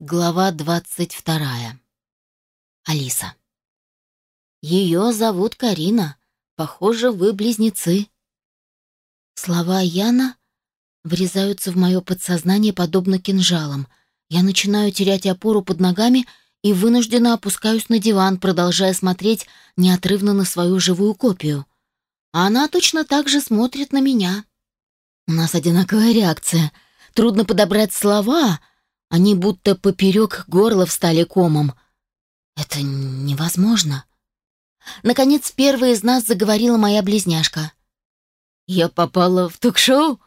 Глава двадцать вторая. Алиса. Ее зовут Карина. Похоже, вы близнецы. Слова Яна врезаются в мое подсознание подобно кинжалам. Я начинаю терять опору под ногами и вынужденно опускаюсь на диван, продолжая смотреть неотрывно на свою живую копию. А она точно так же смотрит на меня. У нас одинаковая реакция. Трудно подобрать слова, они будто поперек горла встали комом. Это невозможно. Наконец, первая из нас заговорила моя близняшка. «Я попала в ток-шоу?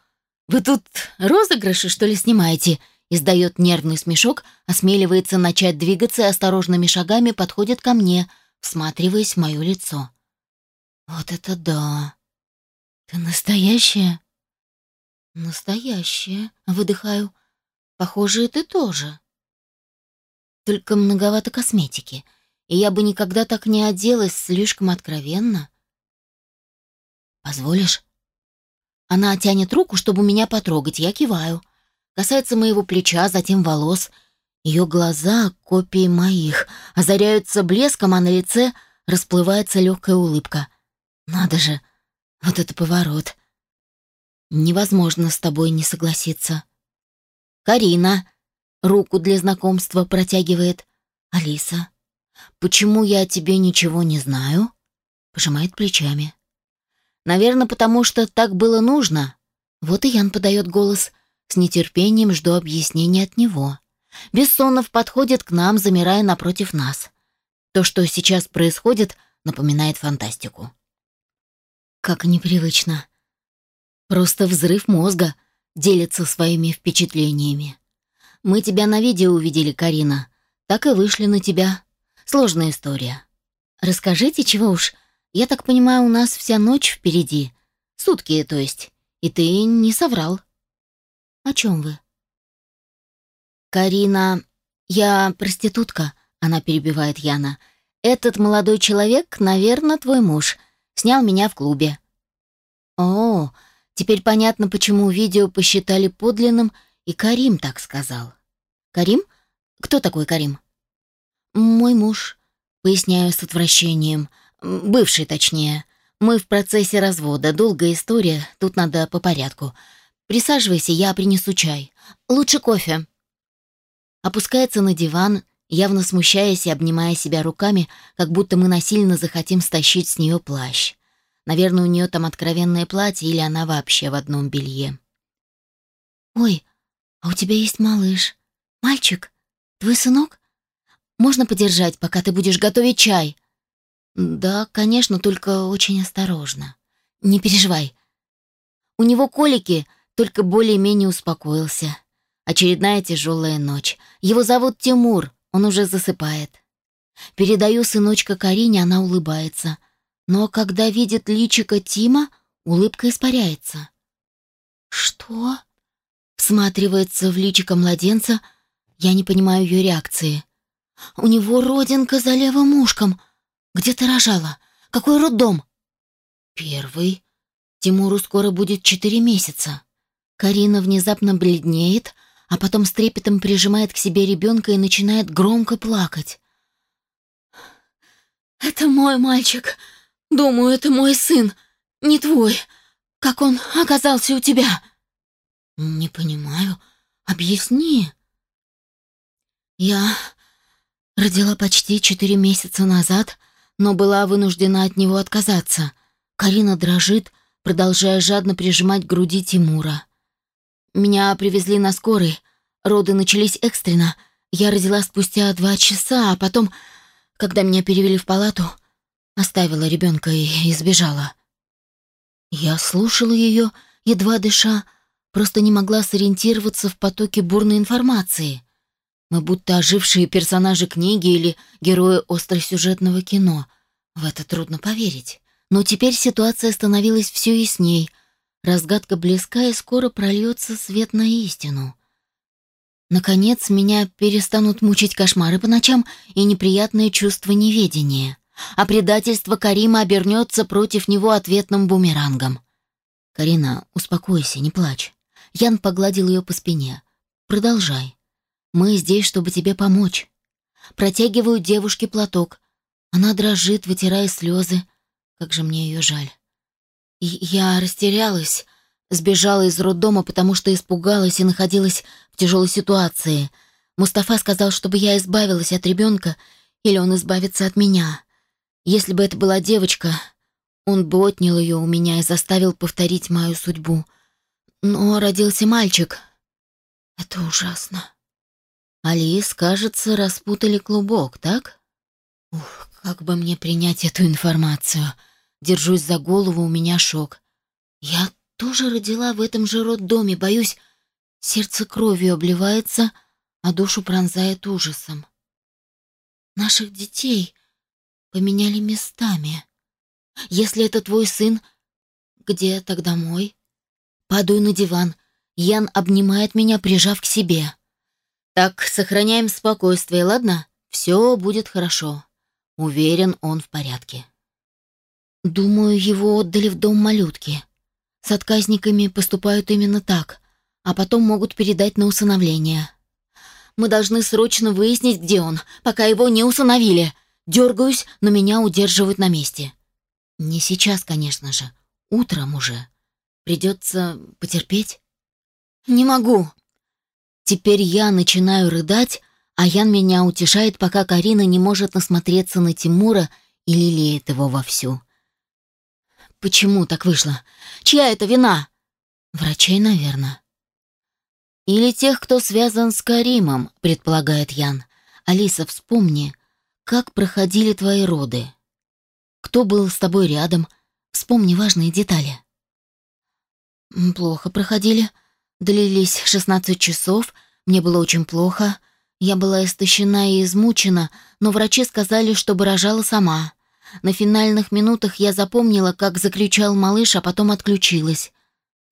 Вы тут розыгрыши, что ли, снимаете?» Издает нервный смешок, осмеливается начать двигаться и осторожными шагами подходит ко мне, всматриваясь в мое лицо. «Вот это да! Ты настоящая?» «Настоящая», — выдыхаю. Похоже, ты тоже. Только многовато косметики, и я бы никогда так не оделась слишком откровенно. Позволишь? Она тянет руку, чтобы меня потрогать, я киваю. Касается моего плеча, затем волос. Ее глаза, копии моих, озаряются блеском, а на лице расплывается легкая улыбка. Надо же, вот это поворот. Невозможно с тобой не согласиться. Карина. Руку для знакомства протягивает. Алиса. Почему я о тебе ничего не знаю? Пожимает плечами. Наверное, потому что так было нужно. Вот и Ян подает голос. С нетерпением жду объяснения от него. Бессонов подходит к нам, замирая напротив нас. То, что сейчас происходит, напоминает фантастику. Как непривычно. Просто взрыв мозга — делится своими впечатлениями. Мы тебя на видео увидели, Карина. Так и вышли на тебя. Сложная история. Расскажите, чего уж. Я так понимаю, у нас вся ночь впереди. Сутки, то есть. И ты не соврал. О чем вы? Карина, я проститутка, она перебивает Яна. Этот молодой человек, наверное, твой муж. Снял меня в клубе. О, Теперь понятно, почему видео посчитали подлинным, и Карим так сказал. Карим? Кто такой Карим? Мой муж, поясняю с отвращением. Бывший, точнее. Мы в процессе развода, долгая история, тут надо по порядку. Присаживайся, я принесу чай. Лучше кофе. Опускается на диван, явно смущаясь и обнимая себя руками, как будто мы насильно захотим стащить с нее плащ. Наверное, у нее там откровенное платье или она вообще в одном белье. «Ой, а у тебя есть малыш. Мальчик? Твой сынок? Можно подержать, пока ты будешь готовить чай?» «Да, конечно, только очень осторожно. Не переживай. У него колики, только более-менее успокоился. Очередная тяжелая ночь. Его зовут Тимур, он уже засыпает. Передаю сыночка Карине, она улыбается — но когда видит личико Тима, улыбка испаряется. «Что?» Всматривается в личико младенца, я не понимаю ее реакции. «У него родинка за левым ушком. Где ты рожала? Какой роддом?» «Первый. Тимуру скоро будет четыре месяца». Карина внезапно бледнеет, а потом с трепетом прижимает к себе ребенка и начинает громко плакать. «Это мой мальчик!» Думаю, это мой сын, не твой. Как он оказался у тебя?» «Не понимаю. Объясни». «Я родила почти четыре месяца назад, но была вынуждена от него отказаться. Карина дрожит, продолжая жадно прижимать к груди Тимура. Меня привезли на скорой. Роды начались экстренно. Я родила спустя два часа, а потом, когда меня перевели в палату, Оставила ребенка и избежала. Я слушала ее, едва дыша, просто не могла сориентироваться в потоке бурной информации. Мы будто ожившие персонажи книги или герои остросюжетного кино. В это трудно поверить. Но теперь ситуация становилась все ясней. Разгадка близка, и скоро прольется свет на истину. Наконец, меня перестанут мучить кошмары по ночам и неприятное чувство неведения а предательство Карима обернется против него ответным бумерангом. «Карина, успокойся, не плачь». Ян погладил ее по спине. «Продолжай. Мы здесь, чтобы тебе помочь. Протягиваю девушке платок. Она дрожит, вытирая слезы. Как же мне ее жаль. И я растерялась, сбежала из роддома, потому что испугалась и находилась в тяжелой ситуации. Мустафа сказал, чтобы я избавилась от ребенка, или он избавится от меня. Если бы это была девочка, он бы отнял ее у меня и заставил повторить мою судьбу. Но родился мальчик. Это ужасно. Алис, кажется, распутали клубок, так? Ух, как бы мне принять эту информацию? Держусь за голову, у меня шок. Я тоже родила в этом же роддоме, боюсь, сердце кровью обливается, а душу пронзает ужасом. Наших детей поменяли местами. Если это твой сын, где тогда мой? Падаю на диван. Ян обнимает меня, прижав к себе. Так, сохраняем спокойствие, ладно? Все будет хорошо. Уверен, он в порядке. Думаю, его отдали в дом малютки. С отказниками поступают именно так, а потом могут передать на усыновление. Мы должны срочно выяснить, где он, пока его не усыновили. Дергаюсь, но меня удерживают на месте. Не сейчас, конечно же. Утром уже. Придется потерпеть. Не могу. Теперь я начинаю рыдать, а Ян меня утешает, пока Карина не может насмотреться на Тимура и лелеет его вовсю. Почему так вышло? Чья это вина? Врачей, наверное. Или тех, кто связан с Каримом, предполагает Ян. Алиса, вспомни, как проходили твои роды. Кто был с тобой рядом? Вспомни важные детали. Плохо проходили. Длились 16 часов. Мне было очень плохо. Я была истощена и измучена, но врачи сказали, чтобы рожала сама. На финальных минутах я запомнила, как закричал малыш, а потом отключилась.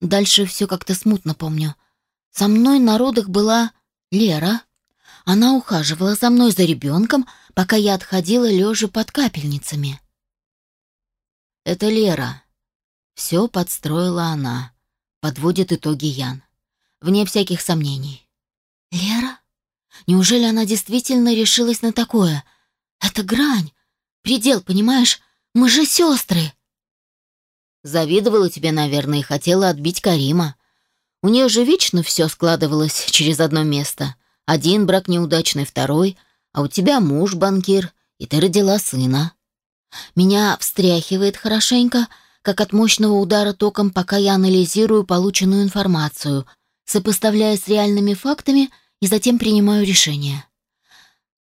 Дальше все как-то смутно помню. Со мной на родах была Лера. Она ухаживала за мной за ребенком, пока я отходила лежа под капельницами. Это Лера. Все подстроила она. Подводит итоги Ян. Вне всяких сомнений. Лера? Неужели она действительно решилась на такое? Это грань. Предел, понимаешь? Мы же сестры. Завидовала тебе, наверное, и хотела отбить Карима. У нее же вечно все складывалось через одно место. Один брак неудачный, второй, а у тебя муж банкир, и ты родила сына. Меня встряхивает хорошенько, как от мощного удара током, пока я анализирую полученную информацию, сопоставляя с реальными фактами и затем принимаю решение.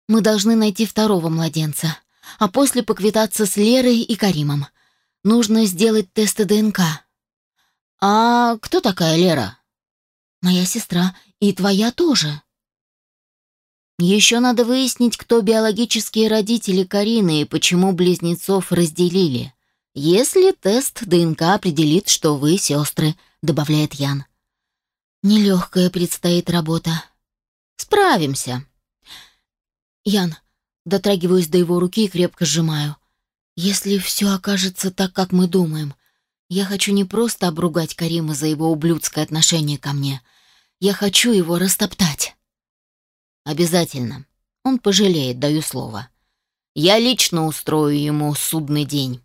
Мы должны найти второго младенца — а после поквитаться с Лерой и Каримом. Нужно сделать тесты ДНК. А кто такая Лера? Моя сестра и твоя тоже. Еще надо выяснить, кто биологические родители Карины и почему близнецов разделили. Если тест ДНК определит, что вы сестры, добавляет Ян. Нелегкая предстоит работа. Справимся. Ян, Дотрагиваюсь до его руки и крепко сжимаю. Если все окажется так, как мы думаем, я хочу не просто обругать Карима за его ублюдское отношение ко мне. Я хочу его растоптать. Обязательно. Он пожалеет, даю слово. Я лично устрою ему судный день.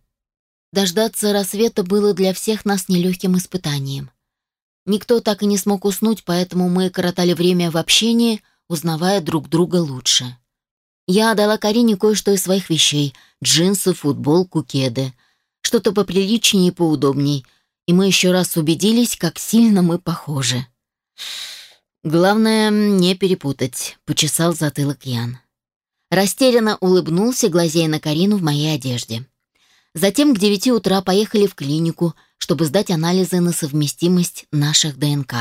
Дождаться рассвета было для всех нас нелегким испытанием. Никто так и не смог уснуть, поэтому мы коротали время в общении, узнавая друг друга лучше. Я отдала Карине кое-что из своих вещей. Джинсы, футболку, кеды. Что-то поприличнее и поудобней. И мы еще раз убедились, как сильно мы похожи. «Главное, не перепутать», — почесал затылок Ян. Растерянно улыбнулся, глазея на Карину в моей одежде. Затем к девяти утра поехали в клинику, чтобы сдать анализы на совместимость наших ДНК.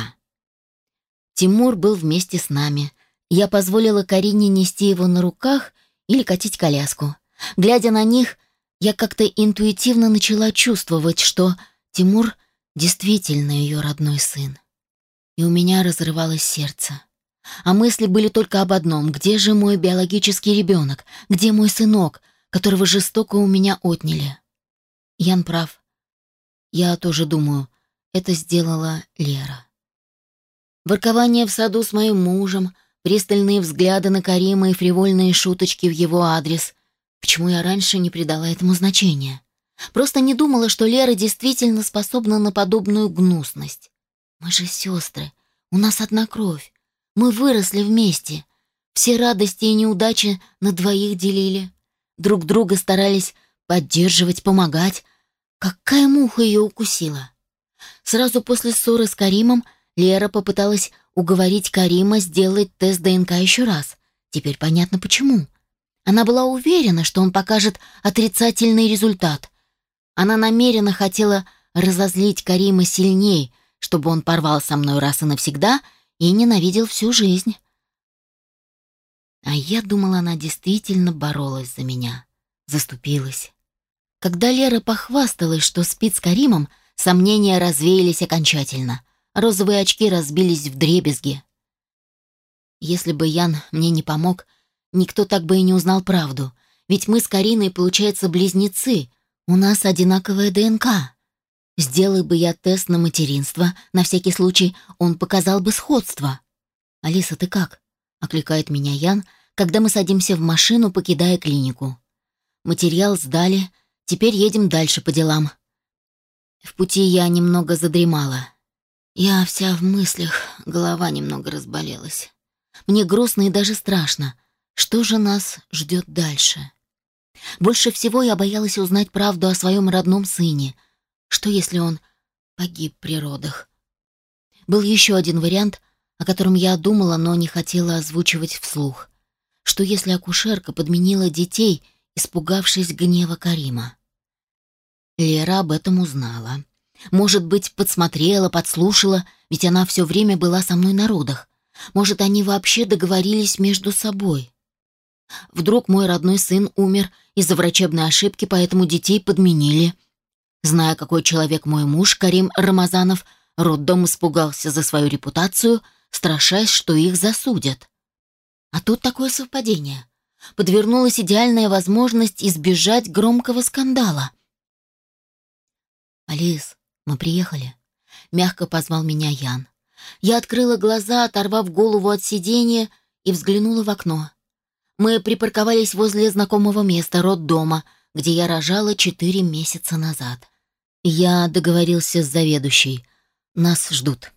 Тимур был вместе с нами, я позволила Карине нести его на руках или катить коляску. Глядя на них, я как-то интуитивно начала чувствовать, что Тимур действительно ее родной сын. И у меня разрывалось сердце. А мысли были только об одном. Где же мой биологический ребенок? Где мой сынок, которого жестоко у меня отняли? Ян прав. Я тоже думаю, это сделала Лера. Воркование в саду с моим мужем — Пристальные взгляды на Карима и фривольные шуточки в его адрес. Почему я раньше не придала этому значения? Просто не думала, что Лера действительно способна на подобную гнусность. Мы же сестры, у нас одна кровь. Мы выросли вместе. Все радости и неудачи на двоих делили. Друг друга старались поддерживать, помогать. Какая муха ее укусила? Сразу после ссоры с Каримом Лера попыталась уговорить Карима сделать тест ДНК еще раз. Теперь понятно почему. Она была уверена, что он покажет отрицательный результат. Она намеренно хотела разозлить Карима сильней, чтобы он порвал со мной раз и навсегда и ненавидел всю жизнь. А я думала, она действительно боролась за меня, заступилась. Когда Лера похвасталась, что спит с Каримом, сомнения развеялись окончательно. Розовые очки разбились в дребезги. Если бы Ян мне не помог, никто так бы и не узнал правду. Ведь мы с Кариной, получается, близнецы. У нас одинаковая ДНК. Сделай бы я тест на материнство, на всякий случай он показал бы сходство. «Алиса, ты как?» — окликает меня Ян, когда мы садимся в машину, покидая клинику. Материал сдали, теперь едем дальше по делам. В пути я немного задремала. Я вся в мыслях, голова немного разболелась. Мне грустно и даже страшно. Что же нас ждет дальше? Больше всего я боялась узнать правду о своем родном сыне. Что, если он погиб при родах? Был еще один вариант, о котором я думала, но не хотела озвучивать вслух. Что, если акушерка подменила детей, испугавшись гнева Карима? Лера об этом узнала. Может быть, подсмотрела, подслушала, ведь она все время была со мной на родах. Может, они вообще договорились между собой. Вдруг мой родной сын умер из-за врачебной ошибки, поэтому детей подменили. Зная, какой человек мой муж, Карим Рамазанов, роддом испугался за свою репутацию, страшась, что их засудят. А тут такое совпадение. Подвернулась идеальная возможность избежать громкого скандала. «Алис, «Мы приехали», — мягко позвал меня Ян. Я открыла глаза, оторвав голову от сиденья, и взглянула в окно. Мы припарковались возле знакомого места, роддома, где я рожала четыре месяца назад. Я договорился с заведующей. Нас ждут.